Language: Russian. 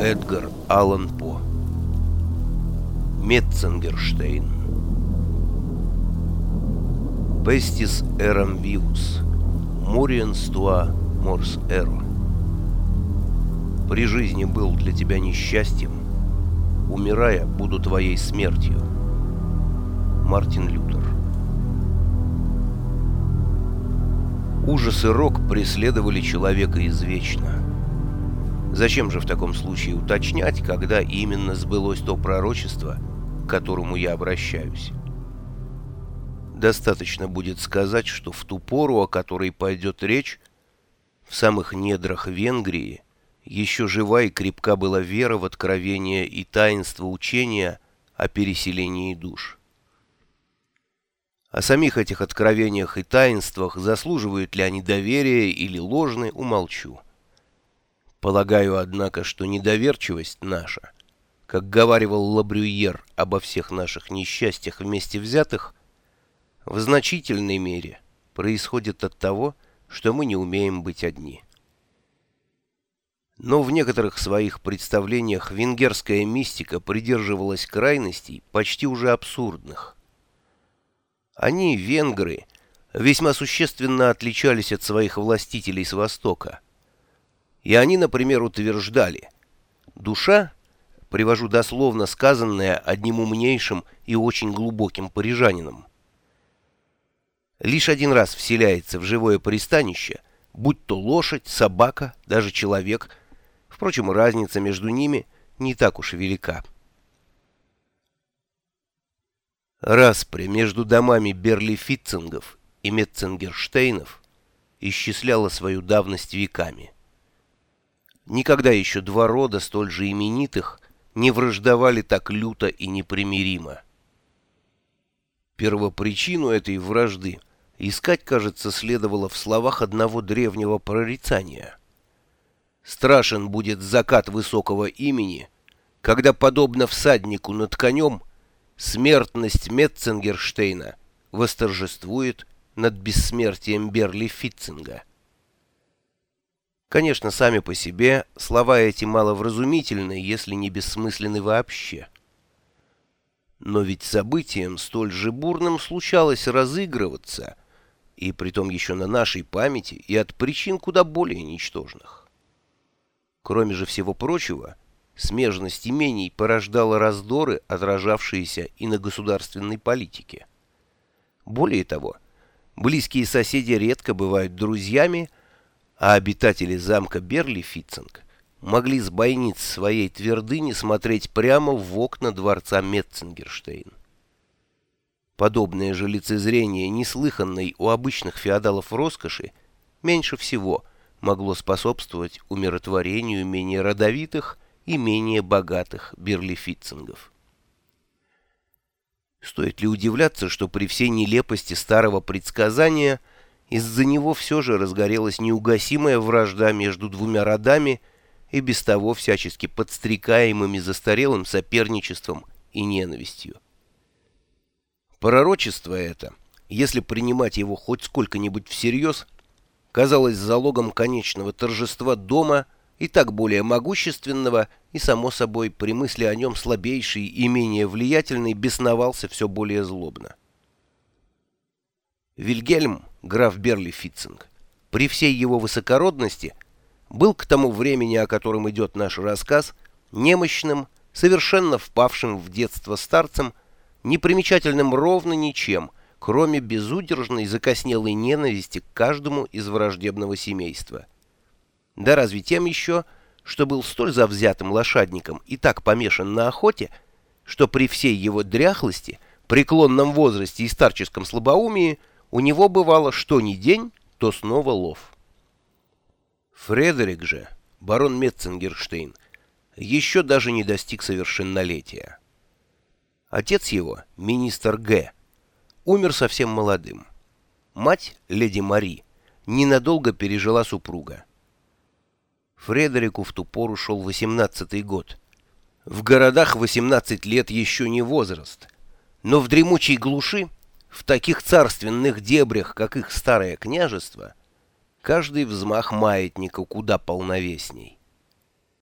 Эдгар Аллан По. Метценгерштейн Пестис эрам вивус Муриенс туа морс эро. При жизни был для тебя несчастьем. Умирая, буду твоей смертью. Мартин Лютер. Ужас и рок преследовали человека извечно Зачем же в таком случае уточнять, когда именно сбылось то пророчество, к которому я обращаюсь? Достаточно будет сказать, что в ту пору, о которой пойдет речь, в самых недрах Венгрии еще жива и крепка была вера в откровение и таинство учения о переселении душ. О самих этих откровениях и таинствах, заслуживают ли они доверия или ложны, умолчу. Полагаю, однако, что недоверчивость наша, как говаривал Лабрюер обо всех наших несчастьях вместе взятых, в значительной мере происходит от того, что мы не умеем быть одни. Но в некоторых своих представлениях венгерская мистика придерживалась крайностей, почти уже абсурдных. Они, венгры, весьма существенно отличались от своих властителей с Востока – и они, например, утверждали, душа, привожу дословно сказанное одним умнейшим и очень глубоким парижанином, лишь один раз вселяется в живое пристанище, будь то лошадь, собака, даже человек. Впрочем, разница между ними не так уж и велика. Распри между домами Берли-Фитцингов и Метцингерштейнов исчисляла свою давность веками. Никогда еще два рода, столь же именитых, не враждовали так люто и непримиримо. Первопричину этой вражды искать, кажется, следовало в словах одного древнего прорицания. «Страшен будет закат высокого имени, когда, подобно всаднику над конем, смертность Метцингерштейна восторжествует над бессмертием Берли Фитцинга». Конечно, сами по себе слова эти маловразумительны, если не бессмысленны вообще. Но ведь событием столь же бурным случалось разыгрываться, и притом еще на нашей памяти, и от причин куда более ничтожных. Кроме же всего прочего, смежность имений порождала раздоры, отражавшиеся и на государственной политике. Более того, близкие соседи редко бывают друзьями, а обитатели замка Берли-Фитцинг могли с бойниц своей твердыни смотреть прямо в окна дворца Метцингерштейн. Подобное же лицезрение, неслыханной у обычных феодалов роскоши, меньше всего могло способствовать умиротворению менее родовитых и менее богатых берлифитцингов. Стоит ли удивляться, что при всей нелепости старого предсказания – из-за него все же разгорелась неугасимая вражда между двумя родами и без того всячески подстрекаемыми застарелым соперничеством и ненавистью. Пророчество это, если принимать его хоть сколько-нибудь всерьез, казалось залогом конечного торжества дома и так более могущественного, и, само собой, при мысли о нем слабейший и менее влиятельный бесновался все более злобно. Вильгельм, граф Берли-Фитцинг, при всей его высокородности, был к тому времени, о котором идет наш рассказ, немощным, совершенно впавшим в детство старцем, непримечательным ровно ничем, кроме безудержной закоснелой ненависти к каждому из враждебного семейства. Да разве тем еще, что был столь завзятым лошадником и так помешан на охоте, что при всей его дряхлости, преклонном возрасте и старческом слабоумии у него бывало что ни день, то снова лов. Фредерик же, барон Метцингерштейн, еще даже не достиг совершеннолетия. Отец его, министр Г., умер совсем молодым. Мать, леди Мари, ненадолго пережила супруга. Фредерику в ту пору шел восемнадцатый год. В городах 18 лет еще не возраст, но в дремучей глуши в таких царственных дебрях, как их старое княжество, каждый взмах маятника куда полновесней.